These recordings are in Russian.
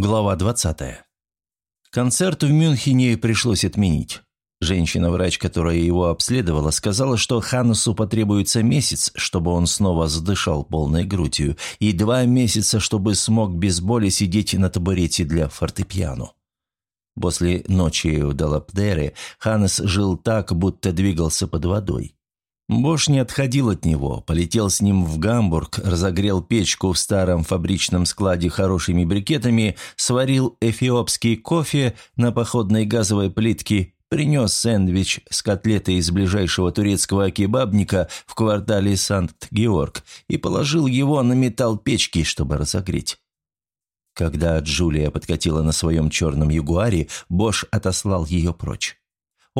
Глава 20. Концерт в Мюнхене пришлось отменить. Женщина-врач, которая его обследовала, сказала, что Ханнесу потребуется месяц, чтобы он снова задышал полной грудью, и два месяца, чтобы смог без боли сидеть на табурете для фортепиано. После ночи в Далапдере Ханнес жил так, будто двигался под водой. Бош не отходил от него, полетел с ним в Гамбург, разогрел печку в старом фабричном складе хорошими брикетами, сварил эфиопский кофе на походной газовой плитке, принес сэндвич с котлетой из ближайшего турецкого кебабника в квартале Санкт-Георг и положил его на металл печки, чтобы разогреть. Когда Джулия подкатила на своем черном ягуаре, Бош отослал ее прочь.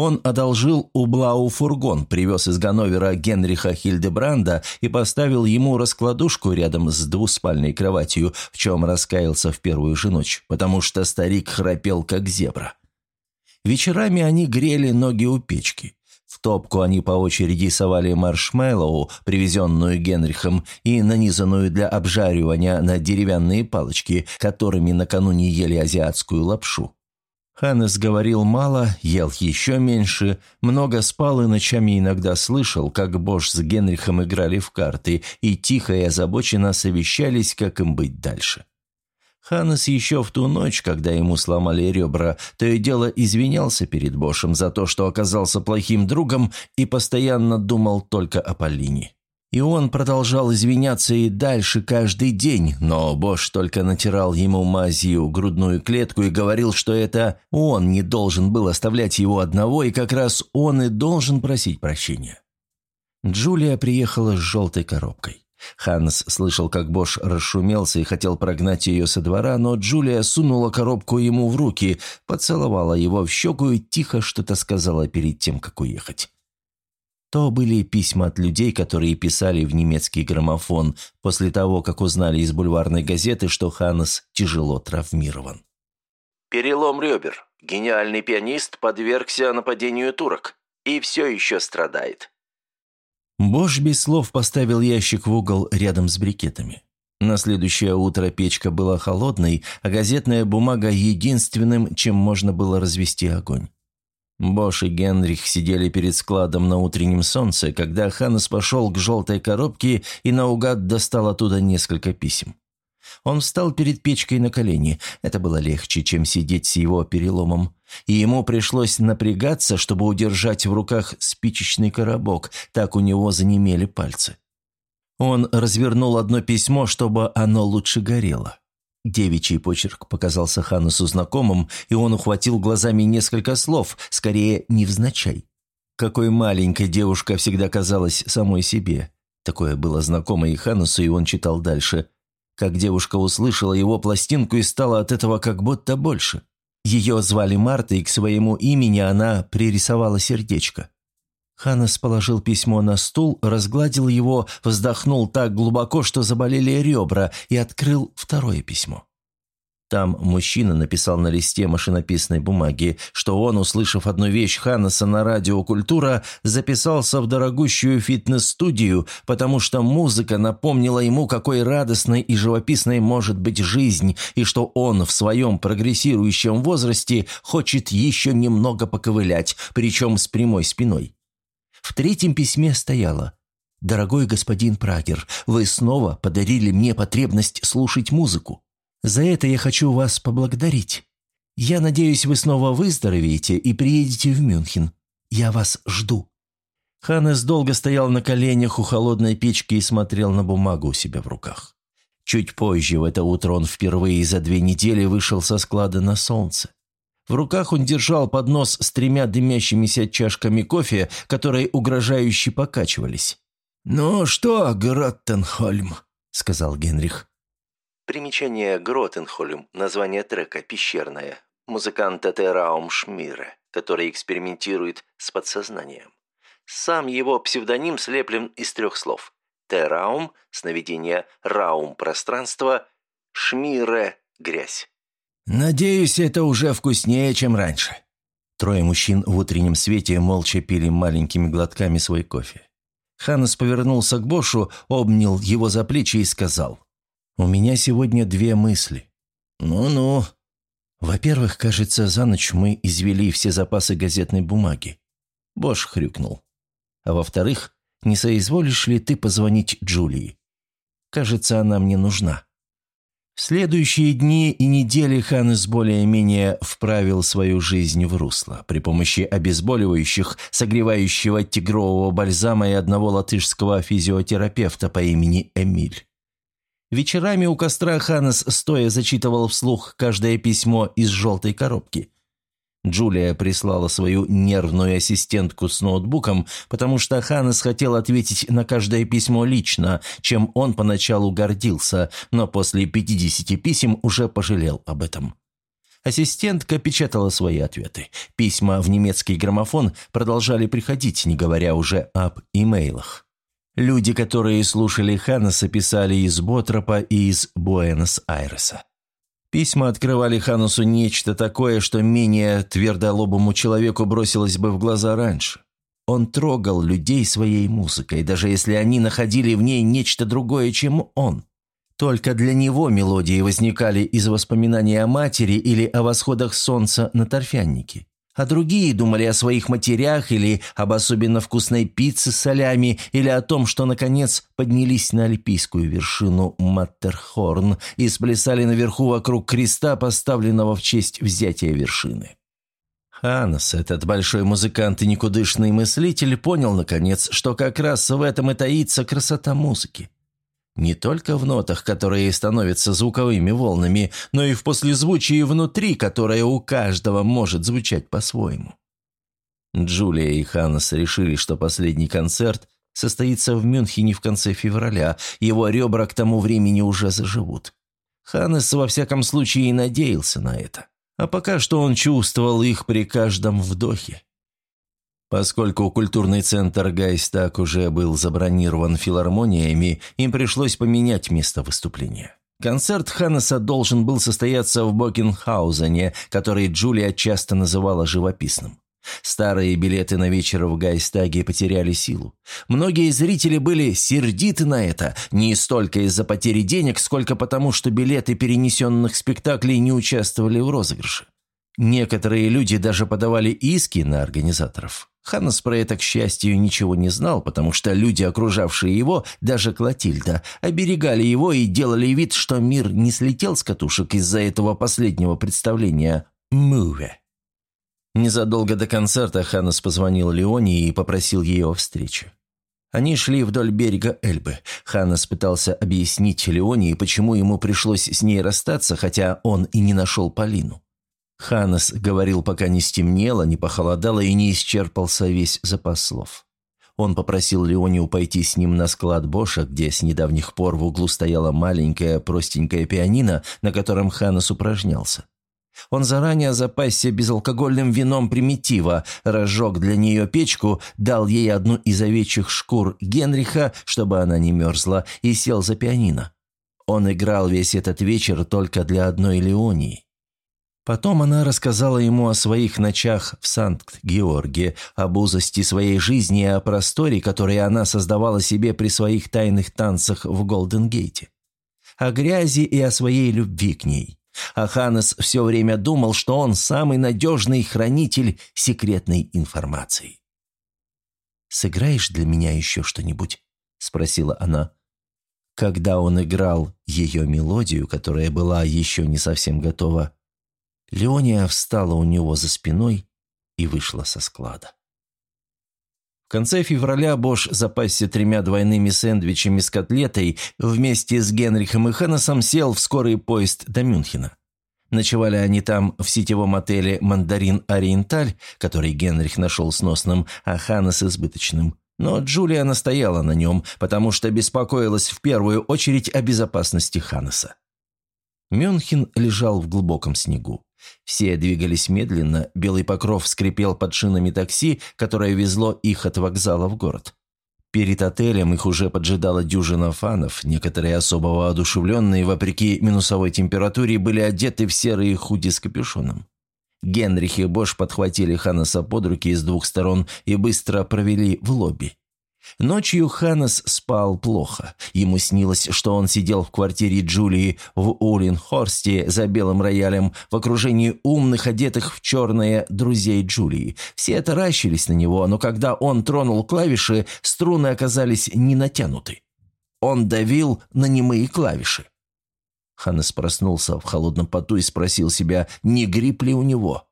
Он одолжил у Блау фургон, привез из Ганновера Генриха Хильдебранда и поставил ему раскладушку рядом с двуспальной кроватью, в чем раскаялся в первую же ночь, потому что старик храпел, как зебра. Вечерами они грели ноги у печки. В топку они по очереди совали маршмеллоу, привезенную Генрихом, и нанизанную для обжаривания на деревянные палочки, которыми накануне ели азиатскую лапшу. Ханнес говорил мало, ел еще меньше, много спал и ночами иногда слышал, как Бош с Генрихом играли в карты и тихо и озабоченно совещались, как им быть дальше. Ханнес еще в ту ночь, когда ему сломали ребра, то и дело извинялся перед Бошем за то, что оказался плохим другом и постоянно думал только о Полине. И он продолжал извиняться и дальше каждый день, но Бош только натирал ему мазью грудную клетку и говорил, что это он не должен был оставлять его одного, и как раз он и должен просить прощения. Джулия приехала с желтой коробкой. Ханс слышал, как Бош расшумелся и хотел прогнать ее со двора, но Джулия сунула коробку ему в руки, поцеловала его в щеку и тихо что-то сказала перед тем, как уехать. То были письма от людей, которые писали в немецкий граммофон после того, как узнали из бульварной газеты, что Ханнес тяжело травмирован. «Перелом ребер. Гениальный пианист подвергся нападению турок и все еще страдает». Бош без слов поставил ящик в угол рядом с брикетами. На следующее утро печка была холодной, а газетная бумага единственным, чем можно было развести огонь. Бош и Генрих сидели перед складом на утреннем солнце, когда Ханнес пошел к желтой коробке и наугад достал оттуда несколько писем. Он встал перед печкой на колени. Это было легче, чем сидеть с его переломом. И ему пришлось напрягаться, чтобы удержать в руках спичечный коробок, так у него занемели пальцы. Он развернул одно письмо, чтобы оно лучше горело. Девичий почерк показался Ханусу знакомым, и он ухватил глазами несколько слов, скорее невзначай. Какой маленькой девушка всегда казалась самой себе. Такое было знакомо и Ханусу, и он читал дальше. Как девушка услышала его пластинку и стала от этого как будто больше. Ее звали Марта, и к своему имени она пририсовала сердечко. Ханнес положил письмо на стул, разгладил его, вздохнул так глубоко, что заболели ребра, и открыл второе письмо. Там мужчина написал на листе машинописной бумаги, что он, услышав одну вещь Ханнеса на радио «Культура», записался в дорогущую фитнес-студию, потому что музыка напомнила ему, какой радостной и живописной может быть жизнь, и что он в своем прогрессирующем возрасте хочет еще немного поковылять, причем с прямой спиной. В третьем письме стояло «Дорогой господин Прагер, вы снова подарили мне потребность слушать музыку. За это я хочу вас поблагодарить. Я надеюсь, вы снова выздоровеете и приедете в Мюнхен. Я вас жду». Ханнес долго стоял на коленях у холодной печки и смотрел на бумагу у себя в руках. Чуть позже, в это утро, он впервые за две недели вышел со склада на солнце. В руках он держал поднос с тремя дымящимися чашками кофе, которые угрожающе покачивались. «Ну что, Гроттенхольм?» – сказал Генрих. Примечание Гротенхольм, название трека «Пещерная», музыкант Т. Раум Шмире, который экспериментирует с подсознанием. Сам его псевдоним слеплен из трех слов. Т. Раум – сновидение, Раум – пространство, Шмире – грязь. «Надеюсь, это уже вкуснее, чем раньше». Трое мужчин в утреннем свете молча пили маленькими глотками свой кофе. Ханнес повернулся к Бошу, обнял его за плечи и сказал, «У меня сегодня две мысли. «Ну-ну. Во-первых, кажется, за ночь мы извели все запасы газетной бумаги». Бош хрюкнул. «А во-вторых, не соизволишь ли ты позвонить Джулии? Кажется, она мне нужна». Следующие дни и недели Ханнес более-менее вправил свою жизнь в русло при помощи обезболивающих, согревающего тигрового бальзама и одного латышского физиотерапевта по имени Эмиль. Вечерами у костра Ханнес стоя зачитывал вслух каждое письмо из желтой коробки – Джулия прислала свою нервную ассистентку с ноутбуком, потому что Ханнес хотел ответить на каждое письмо лично, чем он поначалу гордился, но после 50 писем уже пожалел об этом. Ассистентка печатала свои ответы. Письма в немецкий граммофон продолжали приходить, не говоря уже об имейлах. Люди, которые слушали Ханнеса, писали из Ботропа и из Буэнос-Айреса. Письма открывали Ханусу нечто такое, что менее твердолобому человеку бросилось бы в глаза раньше. Он трогал людей своей музыкой, даже если они находили в ней нечто другое, чем он. Только для него мелодии возникали из воспоминаний о матери или о восходах солнца на торфяннике а другие думали о своих матерях или об особенно вкусной пицце с солями, или о том, что, наконец, поднялись на альпийскую вершину Маттерхорн и сплясали наверху вокруг креста, поставленного в честь взятия вершины. Ханнес, этот большой музыкант и никудышный мыслитель, понял, наконец, что как раз в этом и таится красота музыки. Не только в нотах, которые становятся звуковыми волнами, но и в послезвучии внутри, которое у каждого может звучать по-своему. Джулия и Ханнес решили, что последний концерт состоится в Мюнхене в конце февраля, его ребра к тому времени уже заживут. Ханнес во всяком случае и надеялся на это. А пока что он чувствовал их при каждом вдохе. Поскольку культурный центр Гайстак уже был забронирован филармониями, им пришлось поменять место выступления. Концерт Ханнеса должен был состояться в Бокенхаузене, который Джулия часто называла живописным. Старые билеты на вечер в Гайстаге потеряли силу. Многие зрители были сердиты на это, не столько из-за потери денег, сколько потому, что билеты перенесенных спектаклей не участвовали в розыгрыше. Некоторые люди даже подавали иски на организаторов. Ханнес про это, к счастью, ничего не знал, потому что люди, окружавшие его, даже Клотильда, оберегали его и делали вид, что мир не слетел с катушек из-за этого последнего представления «Муве». Незадолго до концерта Ханнес позвонил Леоне и попросил ее о. Они шли вдоль берега Эльбы. Ханнес пытался объяснить Леоне, почему ему пришлось с ней расстаться, хотя он и не нашел Полину. Ханнес говорил, пока не стемнело, не похолодало и не исчерпался весь запас слов. Он попросил Леонию пойти с ним на склад Боша, где с недавних пор в углу стояла маленькая простенькая пианино, на котором Ханнес упражнялся. Он заранее запасся безалкогольным вином примитива, разжег для нее печку, дал ей одну из овечьих шкур Генриха, чтобы она не мерзла, и сел за пианино. Он играл весь этот вечер только для одной Леонии. Потом она рассказала ему о своих ночах в Санкт-Георге, об узости своей жизни и о просторе, который она создавала себе при своих тайных танцах в Голден-Гейте. О грязи и о своей любви к ней. А Ханнес все время думал, что он самый надежный хранитель секретной информации. «Сыграешь для меня еще что-нибудь?» – спросила она. Когда он играл ее мелодию, которая была еще не совсем готова, Леония встала у него за спиной и вышла со склада. В конце февраля Бош запасся тремя двойными сэндвичами с котлетой, вместе с Генрихом и Хеннесом сел в скорый поезд до Мюнхена. Ночевали они там в сетевом отеле «Мандарин Ориенталь», который Генрих нашел сносным, а Ханнес избыточным. Но Джулия настояла на нем, потому что беспокоилась в первую очередь о безопасности Ханнеса. Мюнхен лежал в глубоком снегу. Все двигались медленно, белый покров скрипел под шинами такси, которое везло их от вокзала в город. Перед отелем их уже поджидала дюжина фанов, некоторые особо воодушевленные, вопреки минусовой температуре, были одеты в серые худи с капюшоном. Генрих и Бош подхватили Ханнеса под руки с двух сторон и быстро провели в лобби. Ночью Ханнес спал плохо. Ему снилось, что он сидел в квартире Джулии в Улинхорсте за белым роялем в окружении умных, одетых в черное друзей Джулии. Все таращились на него, но когда он тронул клавиши, струны оказались не натянуты. Он давил на немые клавиши. Ханнес проснулся в холодном поту и спросил себя, не грипп ли у него.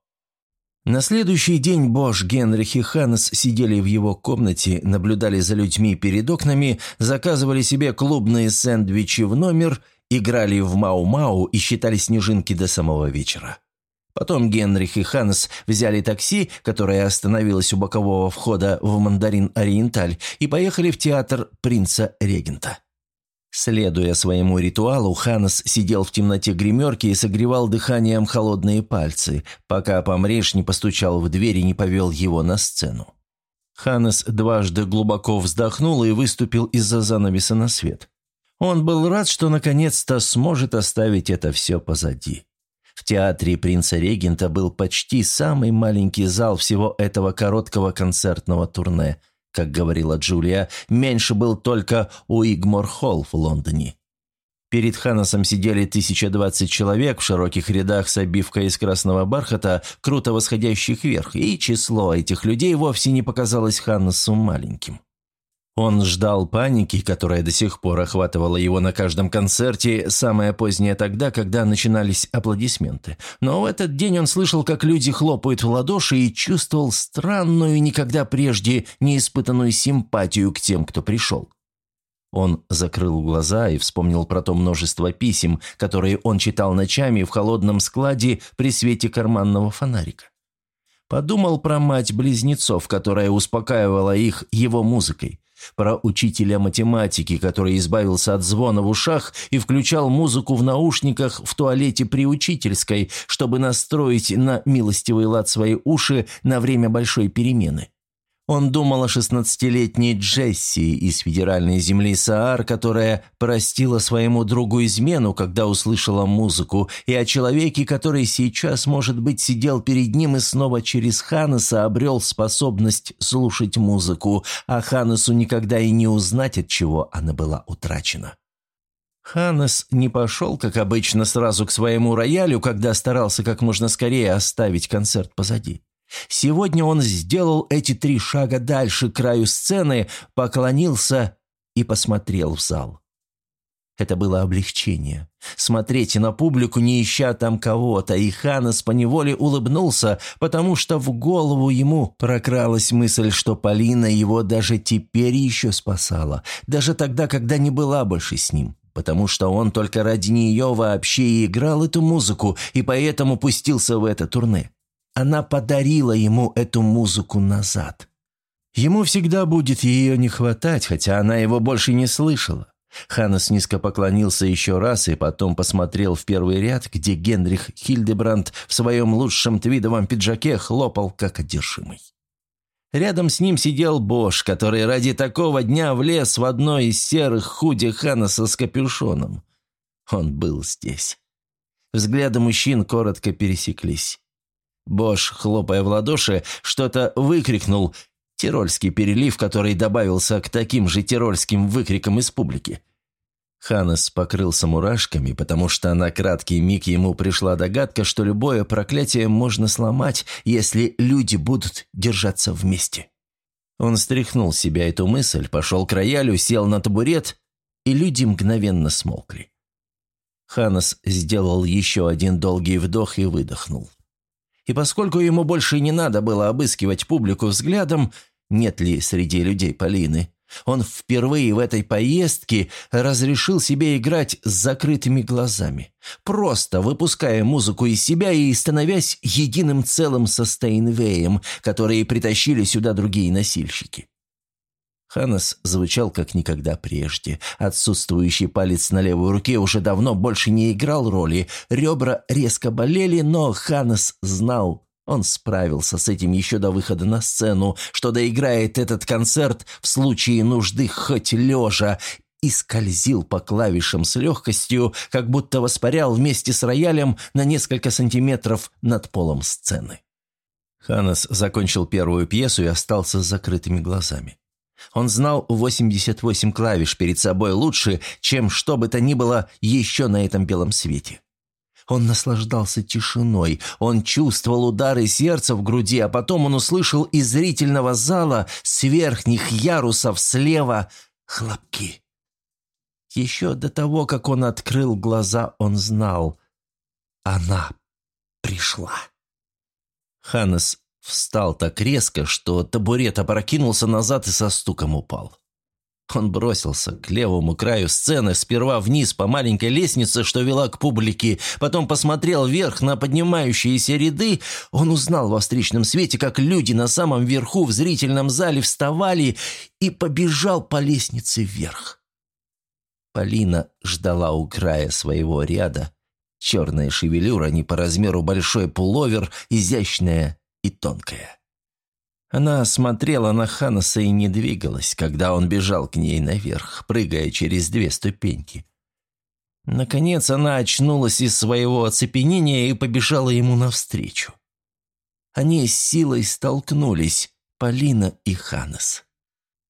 На следующий день Бош, Генрих и Ханнес сидели в его комнате, наблюдали за людьми перед окнами, заказывали себе клубные сэндвичи в номер, играли в Мау-Мау и считали снежинки до самого вечера. Потом Генрих и Ханнес взяли такси, которое остановилось у бокового входа в Мандарин Ориенталь, и поехали в театр принца Регента. Следуя своему ритуалу, Ханнес сидел в темноте гримерки и согревал дыханием холодные пальцы, пока помрешь не постучал в дверь и не повел его на сцену. Ханнес дважды глубоко вздохнул и выступил из-за занавеса на свет. Он был рад, что наконец-то сможет оставить это все позади. В театре принца Регента был почти самый маленький зал всего этого короткого концертного турне – как говорила Джулия, меньше был только у Игмор-Холл в Лондоне. Перед Ханасом сидели 1020 человек в широких рядах с обивкой из красного бархата, круто восходящих вверх, и число этих людей вовсе не показалось Ханнесу маленьким. Он ждал паники, которая до сих пор охватывала его на каждом концерте, самое позднее тогда, когда начинались аплодисменты. Но в этот день он слышал, как люди хлопают в ладоши и чувствовал странную, никогда прежде не испытанную симпатию к тем, кто пришел. Он закрыл глаза и вспомнил про то множество писем, которые он читал ночами в холодном складе при свете карманного фонарика. Подумал про мать близнецов, которая успокаивала их его музыкой про учителя математики, который избавился от звона в ушах и включал музыку в наушниках в туалете при учительской, чтобы настроить на милостивый лад свои уши на время большой перемены. Он думал о шестнадцатилетней Джесси из федеральной земли Саар, которая простила своему другу измену, когда услышала музыку, и о человеке, который сейчас, может быть, сидел перед ним и снова через Ханнеса обрел способность слушать музыку, а Ханнесу никогда и не узнать, от чего она была утрачена. Ханнес не пошел, как обычно, сразу к своему роялю, когда старался как можно скорее оставить концерт позади. Сегодня он сделал эти три шага дальше к краю сцены, поклонился и посмотрел в зал. Это было облегчение. Смотреть на публику, не ища там кого-то, и Ханес поневоле улыбнулся, потому что в голову ему прокралась мысль, что Полина его даже теперь еще спасала, даже тогда, когда не была больше с ним, потому что он только ради нее вообще и играл эту музыку, и поэтому пустился в это турне. Она подарила ему эту музыку назад. Ему всегда будет ее не хватать, хотя она его больше не слышала. Ханнес низко поклонился еще раз и потом посмотрел в первый ряд, где Генрих Хильдебранд в своем лучшем твидовом пиджаке хлопал, как одержимый. Рядом с ним сидел Бош, который ради такого дня влез в одно из серых худи Ханнеса с капюшоном. Он был здесь. Взгляды мужчин коротко пересеклись. Бош, хлопая в ладоши, что-то выкрикнул. Тирольский перелив, который добавился к таким же тирольским выкрикам из публики. Ханес покрылся мурашками, потому что на краткий миг ему пришла догадка, что любое проклятие можно сломать, если люди будут держаться вместе. Он стряхнул себя эту мысль, пошел к роялю, сел на табурет, и люди мгновенно смолкли. Ханес сделал еще один долгий вдох и выдохнул. И поскольку ему больше не надо было обыскивать публику взглядом, нет ли среди людей Полины, он впервые в этой поездке разрешил себе играть с закрытыми глазами, просто выпуская музыку из себя и становясь единым целым со Стейнвеем, которые притащили сюда другие носильщики. Ханнес звучал как никогда прежде. Отсутствующий палец на левой руке уже давно больше не играл роли. Ребра резко болели, но Ханнес знал, он справился с этим еще до выхода на сцену, что доиграет этот концерт в случае нужды хоть лежа, и скользил по клавишам с легкостью, как будто воспарял вместе с роялем на несколько сантиметров над полом сцены. Ханнес закончил первую пьесу и остался с закрытыми глазами. Он знал 88 клавиш перед собой лучше, чем что бы то ни было еще на этом белом свете. Он наслаждался тишиной, он чувствовал удары сердца в груди, а потом он услышал из зрительного зала с верхних ярусов слева хлопки. Еще до того, как он открыл глаза, он знал. Она пришла. Ханнес встал так резко, что табурет опрокинулся назад и со стуком упал. Он бросился к левому краю сцены, сперва вниз по маленькой лестнице, что вела к публике, потом посмотрел вверх на поднимающиеся ряды. Он узнал во встречном свете, как люди на самом верху в зрительном зале вставали и побежал по лестнице вверх. Полина ждала у края своего ряда. Черная шевелюра, не по размеру большой пуловер, изящная и тонкая. Она смотрела на Ханаса и не двигалась, когда он бежал к ней наверх, прыгая через две ступеньки. Наконец она очнулась из своего оцепенения и побежала ему навстречу. Они с силой столкнулись, Полина и Ханас.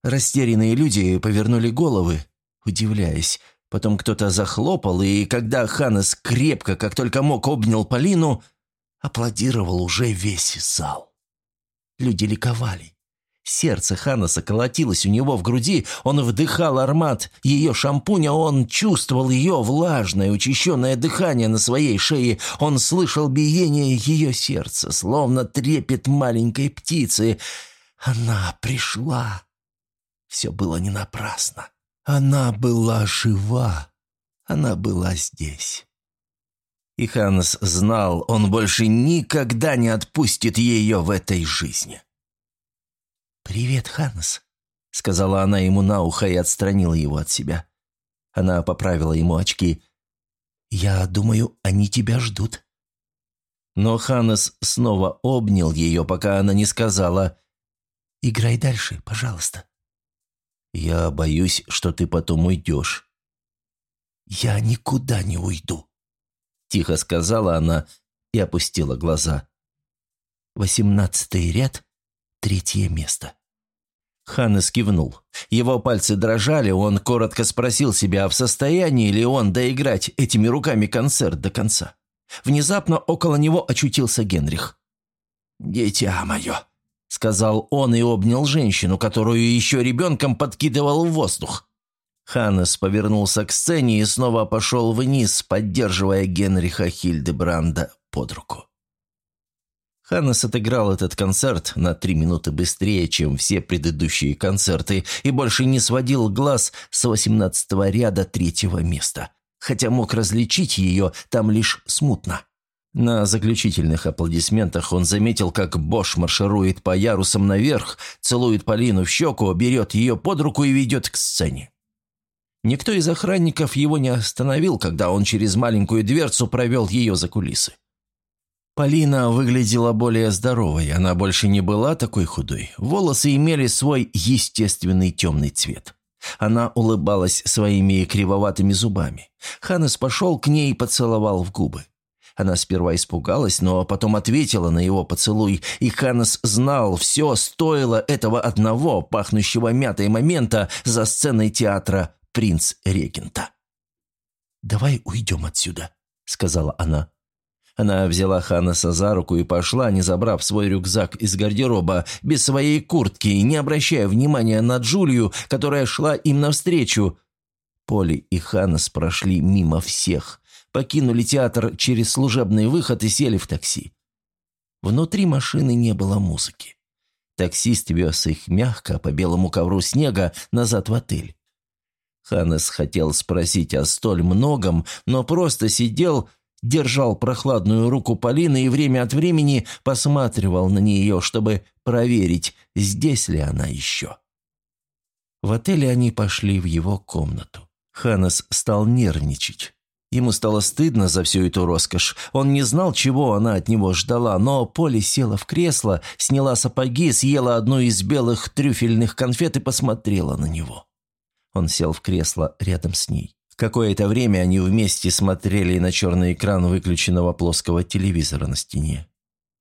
Растерянные люди повернули головы, удивляясь. Потом кто-то захлопал, и когда Ханас крепко, как только мог, обнял Полину, аплодировал уже весь зал. Люди ликовали. Сердце Ханаса колотилось у него в груди, он вдыхал аромат ее шампуня, он чувствовал ее влажное, учащенное дыхание на своей шее, он слышал биение ее сердца, словно трепет маленькой птицы. Она пришла. Все было не напрасно. Она была жива. Она была здесь. И Ханс знал, он больше никогда не отпустит ее в этой жизни. «Привет, Ханс», — сказала она ему на ухо и отстранила его от себя. Она поправила ему очки. «Я думаю, они тебя ждут». Но Ханнес снова обнял ее, пока она не сказала «Играй дальше, пожалуйста». «Я боюсь, что ты потом уйдешь». «Я никуда не уйду», – тихо сказала она и опустила глаза. «Восемнадцатый ряд, третье место». Ханнес кивнул. Его пальцы дрожали, он коротко спросил себя, в состоянии ли он доиграть этими руками концерт до конца. Внезапно около него очутился Генрих. «Дитя мое», — сказал он и обнял женщину, которую еще ребенком подкидывал в воздух. Ханнес повернулся к сцене и снова пошел вниз, поддерживая Генриха Хильдебранда под руку. Ханнес отыграл этот концерт на три минуты быстрее, чем все предыдущие концерты, и больше не сводил глаз с восемнадцатого ряда третьего места, хотя мог различить ее там лишь смутно. На заключительных аплодисментах он заметил, как Бош марширует по ярусам наверх, целует Полину в щеку, берет ее под руку и ведет к сцене. Никто из охранников его не остановил, когда он через маленькую дверцу провел ее за кулисы. Полина выглядела более здоровой, она больше не была такой худой. Волосы имели свой естественный темный цвет. Она улыбалась своими кривоватыми зубами. Ханес пошел к ней и поцеловал в губы. Она сперва испугалась, но потом ответила на его поцелуй, и Ханес знал, все стоило этого одного, пахнущего мятой момента за сценой театра принц регента. «Давай уйдем отсюда», — сказала она. Она взяла Ханнеса за руку и пошла, не забрав свой рюкзак из гардероба, без своей куртки, не обращая внимания на Джулию, которая шла им навстречу. Поли и Ханнес прошли мимо всех, покинули театр через служебный выход и сели в такси. Внутри машины не было музыки. Таксист вез их мягко по белому ковру снега назад в отель. Ханнес хотел спросить о столь многом, но просто сидел, держал прохладную руку Полины и время от времени посматривал на нее, чтобы проверить, здесь ли она еще. В отеле они пошли в его комнату. Ханнес стал нервничать. Ему стало стыдно за всю эту роскошь. Он не знал, чего она от него ждала, но Поли села в кресло, сняла сапоги, съела одну из белых трюфельных конфет и посмотрела на него. Он сел в кресло рядом с ней. Какое-то время они вместе смотрели на черный экран выключенного плоского телевизора на стене.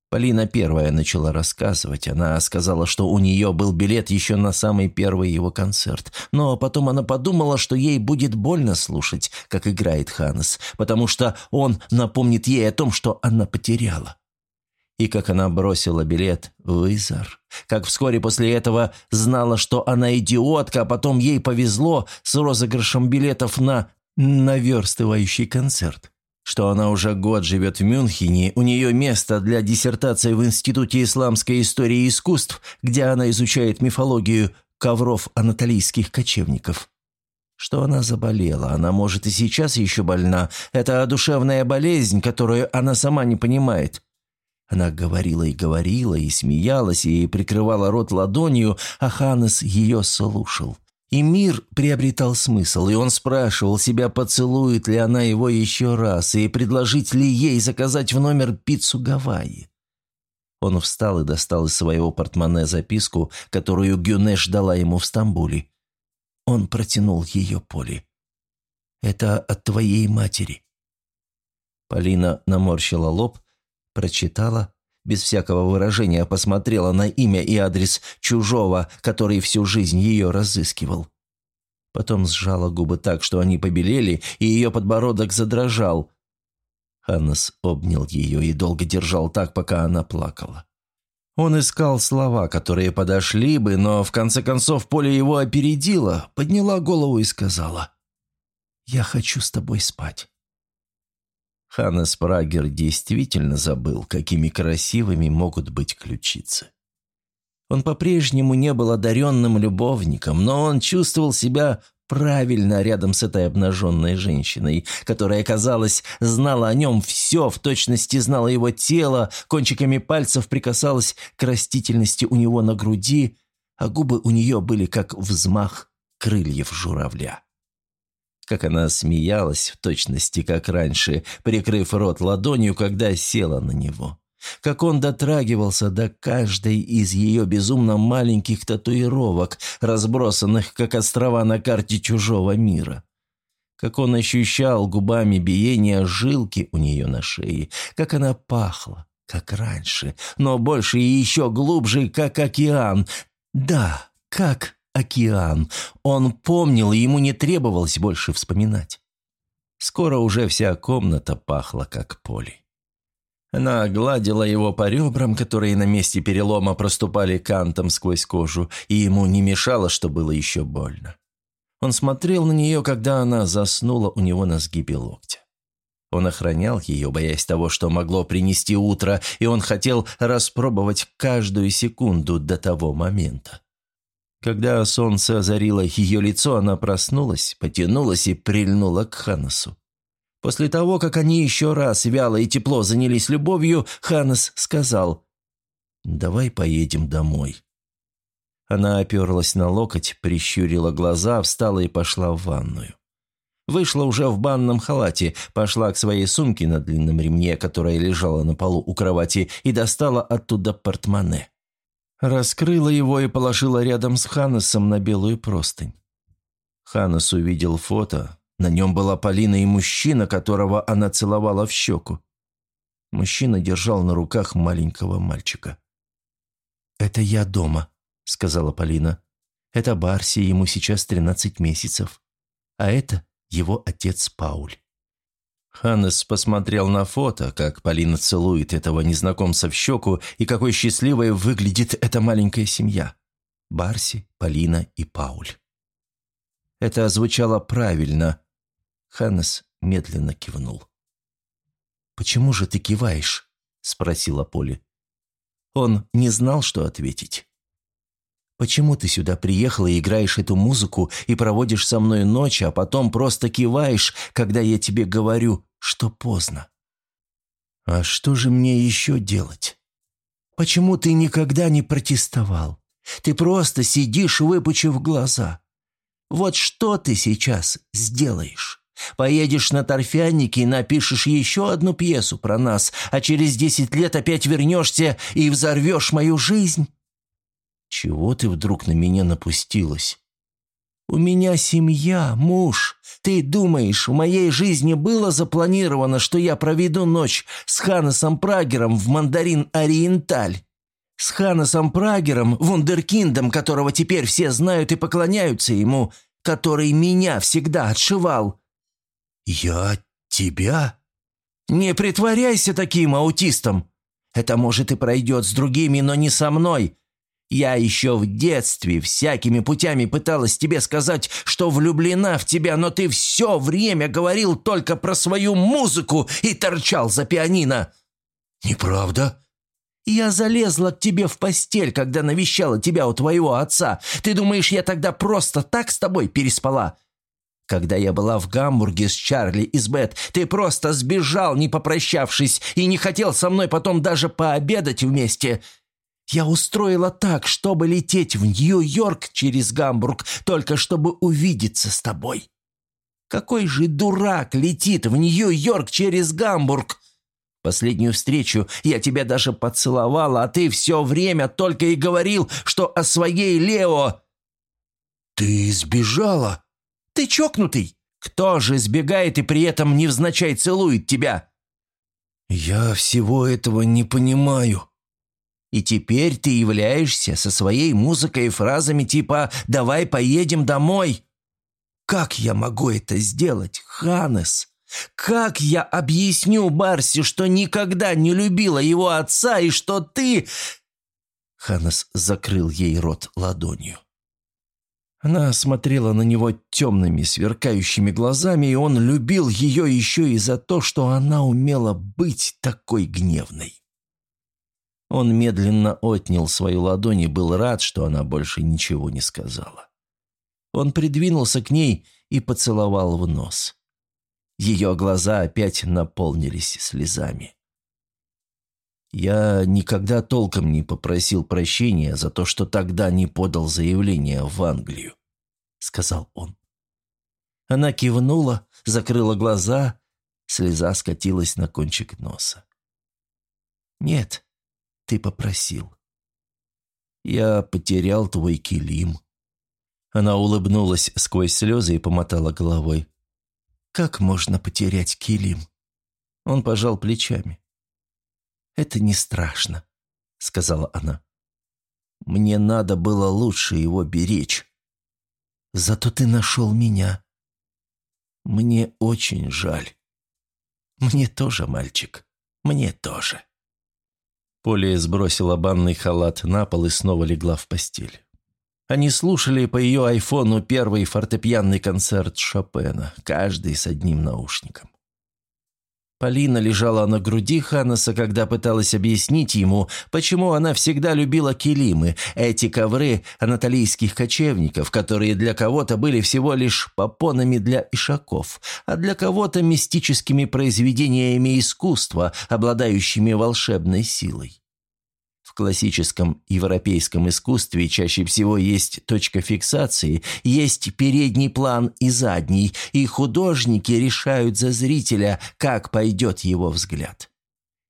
Полина первая начала рассказывать. Она сказала, что у нее был билет еще на самый первый его концерт. Но потом она подумала, что ей будет больно слушать, как играет Ханнес, потому что он напомнит ей о том, что она потеряла. И как она бросила билет в Изар. Как вскоре после этого знала, что она идиотка, а потом ей повезло с розыгрышем билетов на наверстывающий концерт что она уже год живет в Мюнхене, у нее место для диссертации в Институте исламской истории и искусств, где она изучает мифологию ковров анатолийских кочевников. Что она заболела, она может и сейчас еще больна. Это душевная болезнь, которую она сама не понимает. Она говорила и говорила, и смеялась, и прикрывала рот ладонью, а Ханнес ее слушал. И мир приобретал смысл, и он спрашивал себя, поцелует ли она его еще раз, и предложить ли ей заказать в номер пиццу Гавайи. Он встал и достал из своего портмоне записку, которую Гюнеш дала ему в Стамбуле. Он протянул ее Поле. «Это от твоей матери». Полина наморщила лоб, прочитала, без всякого выражения посмотрела на имя и адрес чужого, который всю жизнь ее разыскивал. Потом сжала губы так, что они побелели, и ее подбородок задрожал. Ханнес обнял ее и долго держал так, пока она плакала. Он искал слова, которые подошли бы, но в конце концов Поле его опередила, подняла голову и сказала, «Я хочу с тобой спать». Ханнес Прагер действительно забыл, какими красивыми могут быть ключицы. Он по-прежнему не был одаренным любовником, но он чувствовал себя правильно рядом с этой обнаженной женщиной, которая, казалось, знала о нем все, в точности знала его тело, кончиками пальцев прикасалась к растительности у него на груди, а губы у нее были как взмах крыльев журавля. Как она смеялась, в точности, как раньше, прикрыв рот ладонью, когда села на него. Как он дотрагивался до каждой из ее безумно маленьких татуировок, разбросанных, как острова на карте чужого мира. Как он ощущал губами биение жилки у нее на шее. Как она пахла, как раньше, но больше и еще глубже, как океан. Да, как океан. Он помнил, и ему не требовалось больше вспоминать. Скоро уже вся комната пахла, как поле. Она гладила его по ребрам, которые на месте перелома проступали кантом сквозь кожу, и ему не мешало, что было еще больно. Он смотрел на нее, когда она заснула у него на сгибе локтя. Он охранял ее, боясь того, что могло принести утро, и он хотел распробовать каждую секунду до того момента. Когда солнце озарило ее лицо, она проснулась, потянулась и прильнула к Ханнесу. После того, как они еще раз вяло и тепло занялись любовью, Ханнес сказал «Давай поедем домой». Она оперлась на локоть, прищурила глаза, встала и пошла в ванную. Вышла уже в банном халате, пошла к своей сумке на длинном ремне, которая лежала на полу у кровати, и достала оттуда портмоне. Раскрыла его и положила рядом с Ханнесом на белую простынь. Ханнес увидел фото. На нем была Полина и мужчина, которого она целовала в щеку. Мужчина держал на руках маленького мальчика. «Это я дома», — сказала Полина. «Это Барси, ему сейчас тринадцать месяцев. А это его отец Пауль». Ханнес посмотрел на фото, как Полина целует этого незнакомца в щеку, и какой счастливой выглядит эта маленькая семья. Барси, Полина и Пауль. Это звучало правильно. Ханнес медленно кивнул. «Почему же ты киваешь?» – спросила Поли. Он не знал, что ответить. Почему ты сюда приехала и играешь эту музыку и проводишь со мной ночь, а потом просто киваешь, когда я тебе говорю, что поздно? А что же мне еще делать? Почему ты никогда не протестовал? Ты просто сидишь, выпучив глаза. Вот что ты сейчас сделаешь? Поедешь на торфяники и напишешь еще одну пьесу про нас, а через десять лет опять вернешься и взорвешь мою жизнь? «Чего ты вдруг на меня напустилась?» У меня семья, муж. Ты думаешь, в моей жизни было запланировано, что я проведу ночь с Ханнесом Прагером в Мандарин Ориенталь? С Ханнесом Прагером, вундеркиндом, которого теперь все знают и поклоняются ему, который меня всегда отшивал». «Я тебя?» «Не притворяйся таким аутистом. Это, может, и пройдет с другими, но не со мной. Я еще в детстве всякими путями пыталась тебе сказать, что влюблена в тебя, но ты все время говорил только про свою музыку и торчал за пианино». «Неправда?» «Я залезла к тебе в постель, когда навещала тебя у твоего отца. Ты думаешь, я тогда просто так с тобой переспала? Когда я была в Гамбурге с Чарли и с Бет, ты просто сбежал, не попрощавшись, и не хотел со мной потом даже пообедать вместе. Я устроила так, чтобы лететь в Нью-Йорк через Гамбург, только чтобы увидеться с тобой. Какой же дурак летит в Нью-Йорк через Гамбург? Последнюю встречу я тебя даже поцеловала, а ты все время только и говорил, что о своей Лео. Ты сбежала? Ты чокнутый? Кто же сбегает и при этом невзначай целует тебя?» «Я всего этого не понимаю». «И теперь ты являешься со своей музыкой и фразами типа «давай поедем домой». Как я могу это сделать, Ханес? Как я объясню Барси, что никогда не любила его отца и что ты...» Ханес закрыл ей рот ладонью. Она смотрела на него темными, сверкающими глазами, и он любил ее еще и за то, что она умела быть такой гневной. Он медленно отнял свою ладонь и был рад, что она больше ничего не сказала. Он придвинулся к ней и поцеловал в нос. Ее глаза опять наполнились слезами. Я никогда толком не попросил прощения за то, что тогда не подал заявление в Англию», — сказал он. Она кивнула, закрыла глаза, слеза скатилась на кончик носа. «Нет, ты попросил. Я потерял твой килим». Она улыбнулась сквозь слезы и помотала головой. «Как можно потерять килим?» Он пожал плечами. «Это не страшно», — сказала она. «Мне надо было лучше его беречь. Зато ты нашел меня. Мне очень жаль. Мне тоже, мальчик, мне тоже». Полия сбросила банный халат на пол и снова легла в постель. Они слушали по ее айфону первый фортепианный концерт Шопена, каждый с одним наушником. Полина лежала на груди Ханнеса, когда пыталась объяснить ему, почему она всегда любила килимы, эти ковры анатолийских кочевников, которые для кого-то были всего лишь попонами для ишаков, а для кого-то мистическими произведениями искусства, обладающими волшебной силой классическом европейском искусстве чаще всего есть точка фиксации, есть передний план и задний, и художники решают за зрителя, как пойдет его взгляд.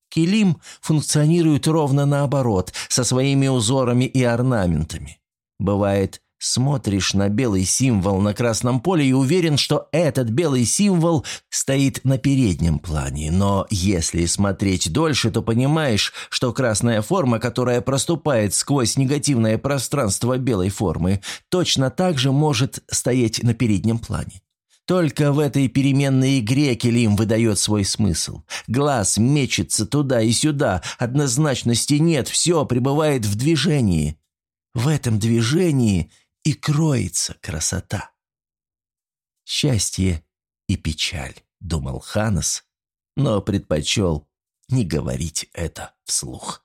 Килим функционирует ровно наоборот, со своими узорами и орнаментами. Бывает Смотришь на белый символ на красном поле и уверен, что этот белый символ стоит на переднем плане. Но если смотреть дольше, то понимаешь, что красная форма, которая проступает сквозь негативное пространство белой формы, точно так же может стоять на переднем плане. Только в этой переменной игре Келим выдает свой смысл. Глаз мечется туда и сюда, однозначности нет, все пребывает в движении. В этом движении и кроется красота. Счастье и печаль, думал Ханас, но предпочел не говорить это вслух.